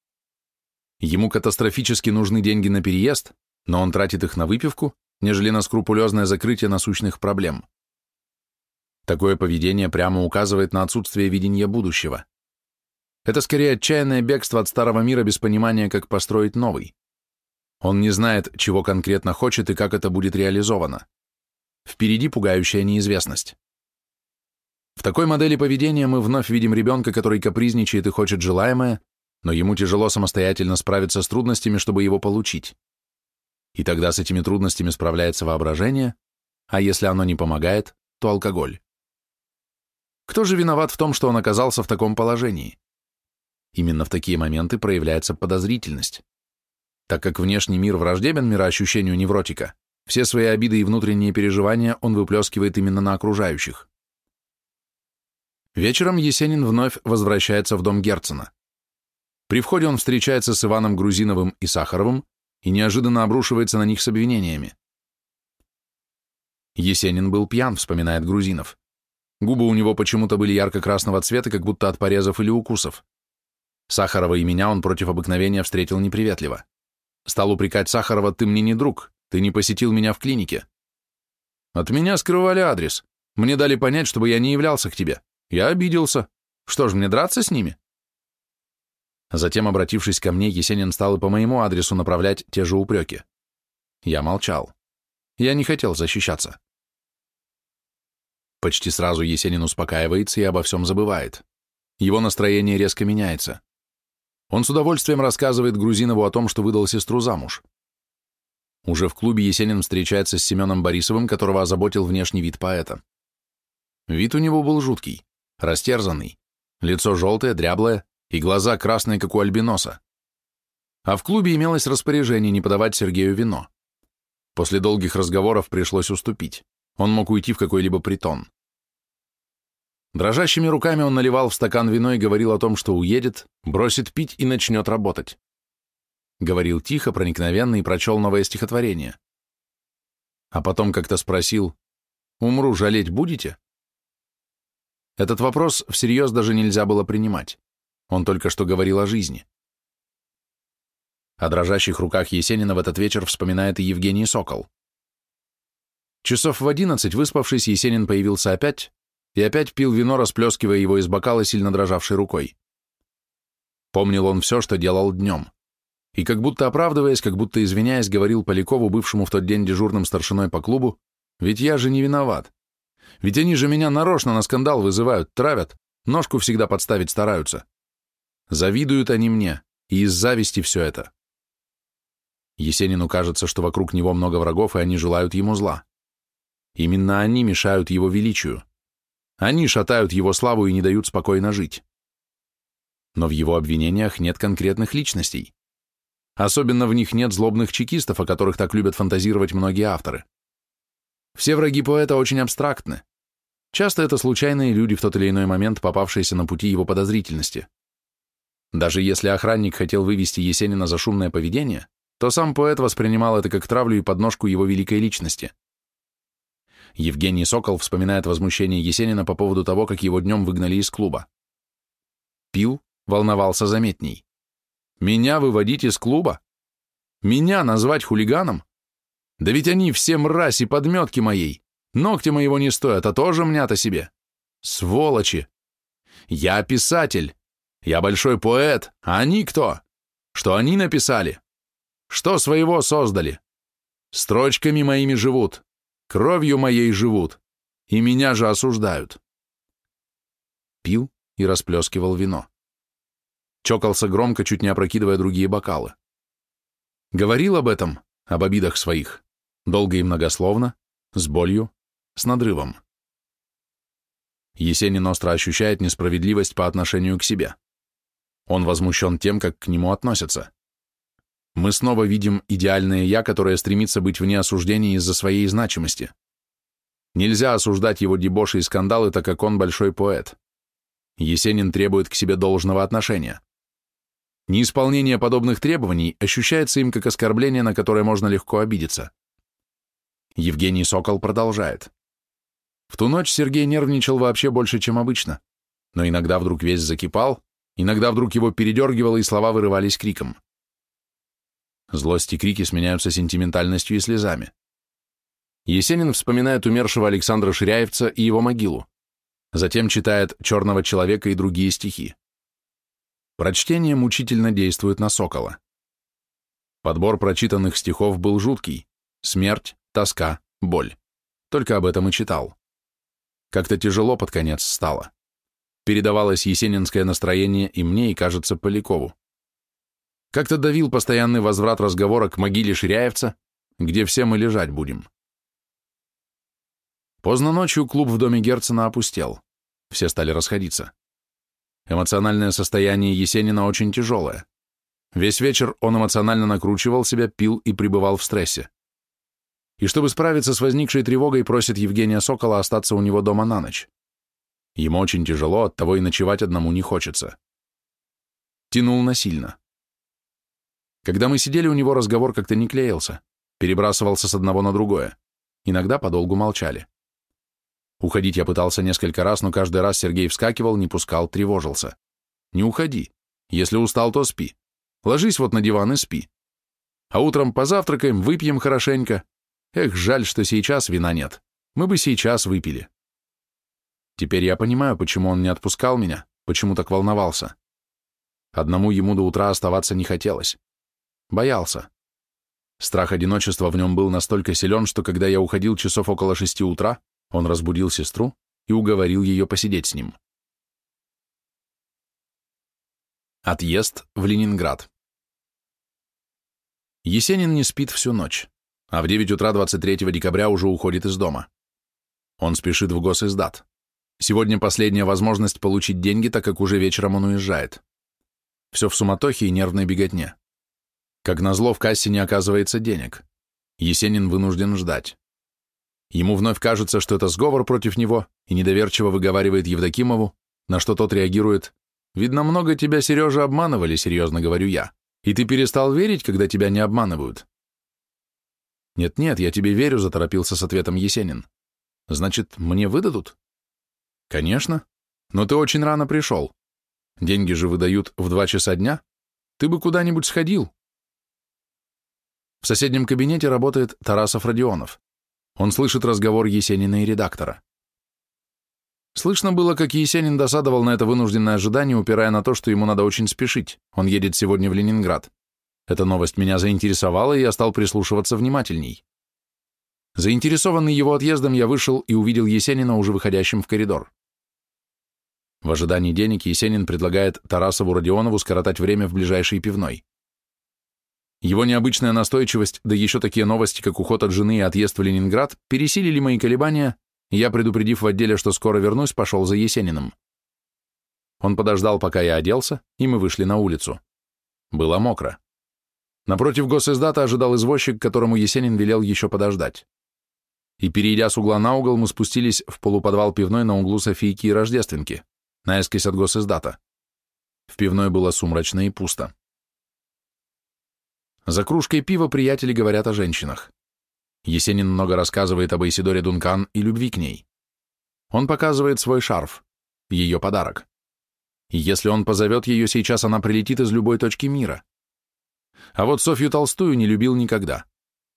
Ему катастрофически нужны деньги на переезд, но он тратит их на выпивку, нежели на скрупулезное закрытие насущных проблем. Такое поведение прямо указывает на отсутствие видения будущего. Это скорее отчаянное бегство от старого мира без понимания, как построить новый. Он не знает, чего конкретно хочет и как это будет реализовано. Впереди пугающая неизвестность. В такой модели поведения мы вновь видим ребенка, который капризничает и хочет желаемое, но ему тяжело самостоятельно справиться с трудностями, чтобы его получить. И тогда с этими трудностями справляется воображение, а если оно не помогает, то алкоголь. Кто же виноват в том, что он оказался в таком положении? Именно в такие моменты проявляется подозрительность. Так как внешний мир враждебен мироощущению невротика, все свои обиды и внутренние переживания он выплескивает именно на окружающих. Вечером Есенин вновь возвращается в дом Герцена. При входе он встречается с Иваном Грузиновым и Сахаровым и неожиданно обрушивается на них с обвинениями. Есенин был пьян, вспоминает Грузинов. Губы у него почему-то были ярко-красного цвета, как будто от порезов или укусов. Сахарова и меня он против обыкновения встретил неприветливо. Стал упрекать Сахарова, ты мне не друг, ты не посетил меня в клинике. От меня скрывали адрес. Мне дали понять, чтобы я не являлся к тебе. Я обиделся. Что ж, мне драться с ними? Затем, обратившись ко мне, Есенин стал и по моему адресу направлять те же упреки. Я молчал. Я не хотел защищаться. Почти сразу Есенин успокаивается и обо всем забывает. Его настроение резко меняется. Он с удовольствием рассказывает Грузинову о том, что выдал сестру замуж. Уже в клубе Есенин встречается с Семеном Борисовым, которого озаботил внешний вид поэта. Вид у него был жуткий, растерзанный, лицо желтое, дряблое и глаза красные, как у альбиноса. А в клубе имелось распоряжение не подавать Сергею вино. После долгих разговоров пришлось уступить. Он мог уйти в какой-либо притон. Дрожащими руками он наливал в стакан вино и говорил о том, что уедет, бросит пить и начнет работать. Говорил тихо, проникновенно и прочел новое стихотворение. А потом как-то спросил, «Умру, жалеть будете?» Этот вопрос всерьез даже нельзя было принимать. Он только что говорил о жизни. О дрожащих руках Есенина в этот вечер вспоминает и Евгений Сокол. Часов в одиннадцать, выспавшись, Есенин появился опять, и опять пил вино, расплескивая его из бокала сильно дрожавшей рукой. Помнил он все, что делал днем. И как будто оправдываясь, как будто извиняясь, говорил Полякову, бывшему в тот день дежурным старшиной по клубу, «Ведь я же не виноват. Ведь они же меня нарочно на скандал вызывают, травят, ножку всегда подставить стараются. Завидуют они мне, и из зависти все это». Есенину кажется, что вокруг него много врагов, и они желают ему зла. Именно они мешают его величию. Они шатают его славу и не дают спокойно жить. Но в его обвинениях нет конкретных личностей. Особенно в них нет злобных чекистов, о которых так любят фантазировать многие авторы. Все враги поэта очень абстрактны. Часто это случайные люди в тот или иной момент, попавшиеся на пути его подозрительности. Даже если охранник хотел вывести Есенина за шумное поведение, то сам поэт воспринимал это как травлю и подножку его великой личности. Евгений Сокол вспоминает возмущение Есенина по поводу того, как его днем выгнали из клуба. Пил, волновался заметней. «Меня выводить из клуба? Меня назвать хулиганом? Да ведь они все мрази подметки моей, ногти моего не стоят, а тоже мнят о себе. Сволочи! Я писатель, я большой поэт, а они кто? Что они написали? Что своего создали? Строчками моими живут, Кровью моей живут, и меня же осуждают. Пил и расплескивал вино. Чокался громко, чуть не опрокидывая другие бокалы. Говорил об этом, об обидах своих, долго и многословно, с болью, с надрывом. Есенин остро ощущает несправедливость по отношению к себе. Он возмущен тем, как к нему относятся мы снова видим идеальное «я», которое стремится быть вне осуждения из-за своей значимости. Нельзя осуждать его дебоши и скандалы, так как он большой поэт. Есенин требует к себе должного отношения. Неисполнение подобных требований ощущается им как оскорбление, на которое можно легко обидеться. Евгений Сокол продолжает. В ту ночь Сергей нервничал вообще больше, чем обычно, но иногда вдруг весь закипал, иногда вдруг его передергивало, и слова вырывались криком. Злость и крики сменяются сентиментальностью и слезами. Есенин вспоминает умершего Александра Ширяевца и его могилу. Затем читает «Черного человека» и другие стихи. Прочтение мучительно действует на Сокола. Подбор прочитанных стихов был жуткий. Смерть, тоска, боль. Только об этом и читал. Как-то тяжело под конец стало. Передавалось есенинское настроение и мне, и, кажется, Полякову. Как-то давил постоянный возврат разговора к могиле Ширяевца, где все мы лежать будем. Поздно ночью клуб в доме Герцена опустел. Все стали расходиться. Эмоциональное состояние Есенина очень тяжелое. Весь вечер он эмоционально накручивал себя, пил и пребывал в стрессе. И чтобы справиться с возникшей тревогой, просит Евгения Сокола остаться у него дома на ночь. Ему очень тяжело, оттого и ночевать одному не хочется. Тянул насильно. Когда мы сидели, у него разговор как-то не клеился, перебрасывался с одного на другое. Иногда подолгу молчали. Уходить я пытался несколько раз, но каждый раз Сергей вскакивал, не пускал, тревожился. «Не уходи. Если устал, то спи. Ложись вот на диван и спи. А утром позавтракаем, выпьем хорошенько. Эх, жаль, что сейчас вина нет. Мы бы сейчас выпили». Теперь я понимаю, почему он не отпускал меня, почему так волновался. Одному ему до утра оставаться не хотелось. Боялся. Страх одиночества в нем был настолько силен, что когда я уходил часов около шести утра, он разбудил сестру и уговорил ее посидеть с ним. Отъезд в Ленинград. Есенин не спит всю ночь, а в 9 утра 23 декабря уже уходит из дома. Он спешит в госиздат. Сегодня последняя возможность получить деньги, так как уже вечером он уезжает. Все в суматохе и нервной беготне. Как назло, в кассе не оказывается денег. Есенин вынужден ждать. Ему вновь кажется, что это сговор против него, и недоверчиво выговаривает Евдокимову, на что тот реагирует. «Видно, много тебя, Сережа, обманывали, серьезно говорю я. И ты перестал верить, когда тебя не обманывают?» «Нет-нет, я тебе верю», — заторопился с ответом Есенин. «Значит, мне выдадут?» «Конечно. Но ты очень рано пришел. Деньги же выдают в два часа дня. Ты бы куда-нибудь сходил». В соседнем кабинете работает Тарасов Родионов. Он слышит разговор Есенина и редактора. Слышно было, как Есенин досадовал на это вынужденное ожидание, упирая на то, что ему надо очень спешить. Он едет сегодня в Ленинград. Эта новость меня заинтересовала, и я стал прислушиваться внимательней. Заинтересованный его отъездом, я вышел и увидел Есенина уже выходящим в коридор. В ожидании денег Есенин предлагает Тарасову Родионову скоротать время в ближайшей пивной. Его необычная настойчивость, да еще такие новости, как уход от жены и отъезд в Ленинград, пересилили мои колебания, и я, предупредив в отделе, что скоро вернусь, пошел за Есениным. Он подождал, пока я оделся, и мы вышли на улицу. Было мокро. Напротив госиздата ожидал извозчик, которому Есенин велел еще подождать. И, перейдя с угла на угол, мы спустились в полуподвал пивной на углу Софийки и Рождественки, наискось от госиздата. В пивной было сумрачно и пусто. За кружкой пива приятели говорят о женщинах. Есенин много рассказывает об Исидоре Дункан и любви к ней. Он показывает свой шарф, ее подарок. Если он позовет ее сейчас, она прилетит из любой точки мира. А вот Софью Толстую не любил никогда,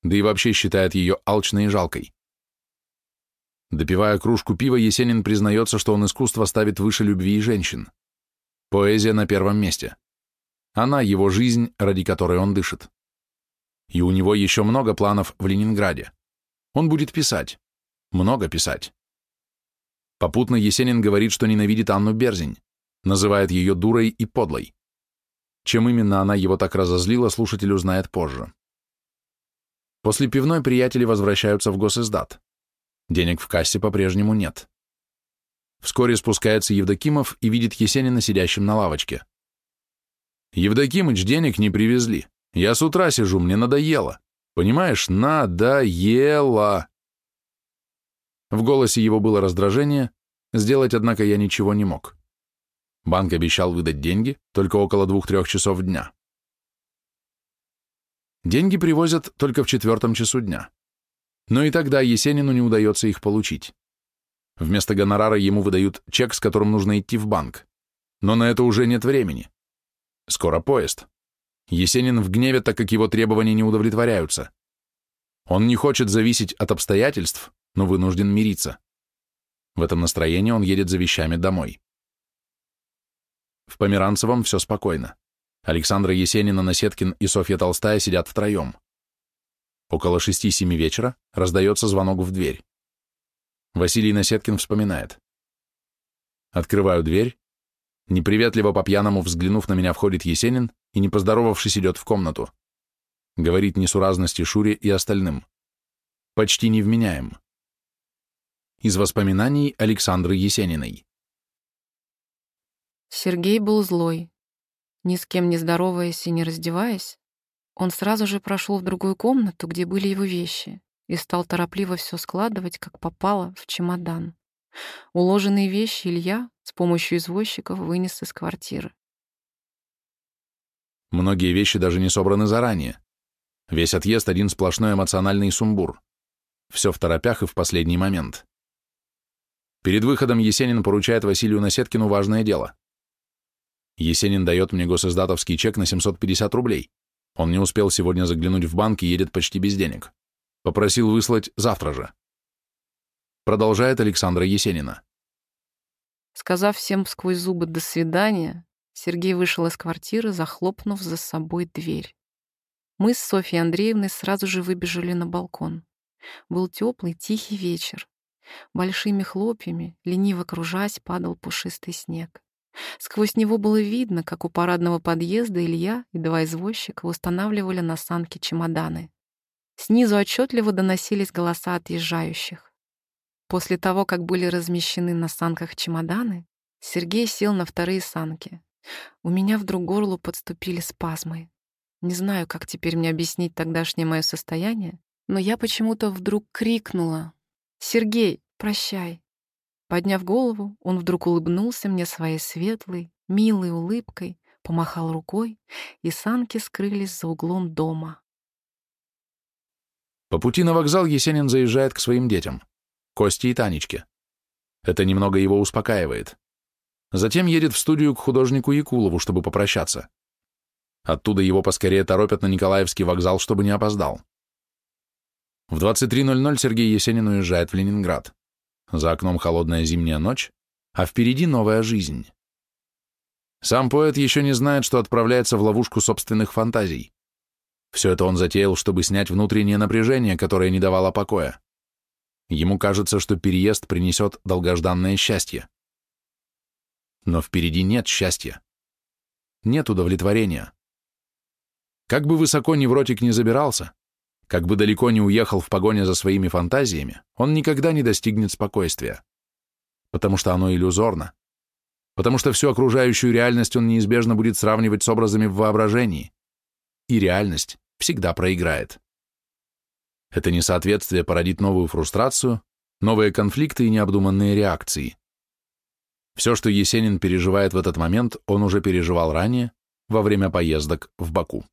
да и вообще считает ее алчной и жалкой. Допивая кружку пива, Есенин признается, что он искусство ставит выше любви и женщин. Поэзия на первом месте. Она — его жизнь, ради которой он дышит. И у него еще много планов в Ленинграде. Он будет писать. Много писать. Попутно Есенин говорит, что ненавидит Анну Берзень, называет ее дурой и подлой. Чем именно она его так разозлила, слушатель узнает позже. После пивной приятели возвращаются в госиздат. Денег в кассе по-прежнему нет. Вскоре спускается Евдокимов и видит Есенина сидящим на лавочке. «Евдокимыч, денег не привезли. Я с утра сижу, мне надоело. Понимаешь, надоело. В голосе его было раздражение, сделать, однако, я ничего не мог. Банк обещал выдать деньги только около двух-трех часов дня. Деньги привозят только в четвертом часу дня. Но и тогда Есенину не удается их получить. Вместо гонорара ему выдают чек, с которым нужно идти в банк. Но на это уже нет времени. Скоро поезд. Есенин в гневе, так как его требования не удовлетворяются. Он не хочет зависеть от обстоятельств, но вынужден мириться. В этом настроении он едет за вещами домой. В Померанцевом все спокойно. Александра Есенина, Насеткин и Софья Толстая сидят втроем. Около шести-семи вечера раздается звонок в дверь. Василий Насеткин вспоминает. Открываю дверь. Неприветливо по-пьяному взглянув на меня, входит Есенин и, не поздоровавшись, идет в комнату. Говорит несуразности Шуре и остальным. Почти невменяем. Из воспоминаний Александры Есениной. Сергей был злой. Ни с кем не здороваясь и не раздеваясь, он сразу же прошел в другую комнату, где были его вещи, и стал торопливо все складывать, как попало, в чемодан. Уложенные вещи Илья с помощью извозчиков вынес из квартиры. Многие вещи даже не собраны заранее. Весь отъезд — один сплошной эмоциональный сумбур. Все в торопях и в последний момент. Перед выходом Есенин поручает Василию Насеткину важное дело. Есенин дает мне госиздатовский чек на 750 рублей. Он не успел сегодня заглянуть в банк и едет почти без денег. Попросил выслать завтра же. Продолжает Александра Есенина. Сказав всем сквозь зубы «до свидания», Сергей вышел из квартиры, захлопнув за собой дверь. Мы с Софьей Андреевной сразу же выбежали на балкон. Был теплый, тихий вечер. Большими хлопьями, лениво кружась, падал пушистый снег. Сквозь него было видно, как у парадного подъезда Илья и два извозчика устанавливали на санки чемоданы. Снизу отчетливо доносились голоса отъезжающих. После того, как были размещены на санках чемоданы, Сергей сел на вторые санки. У меня вдруг горлу подступили спазмы. Не знаю, как теперь мне объяснить тогдашнее мое состояние, но я почему-то вдруг крикнула «Сергей, прощай!» Подняв голову, он вдруг улыбнулся мне своей светлой, милой улыбкой, помахал рукой, и санки скрылись за углом дома. По пути на вокзал Есенин заезжает к своим детям, Косте и Танечке. Это немного его успокаивает. Затем едет в студию к художнику Якулову, чтобы попрощаться. Оттуда его поскорее торопят на Николаевский вокзал, чтобы не опоздал. В 23.00 Сергей Есенин уезжает в Ленинград. За окном холодная зимняя ночь, а впереди новая жизнь. Сам поэт еще не знает, что отправляется в ловушку собственных фантазий. Все это он затеял, чтобы снять внутреннее напряжение, которое не давало покоя. Ему кажется, что переезд принесет долгожданное счастье. Но впереди нет счастья. Нет удовлетворения. Как бы высоко Невротик не забирался, как бы далеко не уехал в погоне за своими фантазиями, он никогда не достигнет спокойствия. Потому что оно иллюзорно. Потому что всю окружающую реальность он неизбежно будет сравнивать с образами в воображении. И реальность всегда проиграет. Это несоответствие породит новую фрустрацию, новые конфликты и необдуманные реакции. Все, что Есенин переживает в этот момент, он уже переживал ранее, во время поездок в Баку.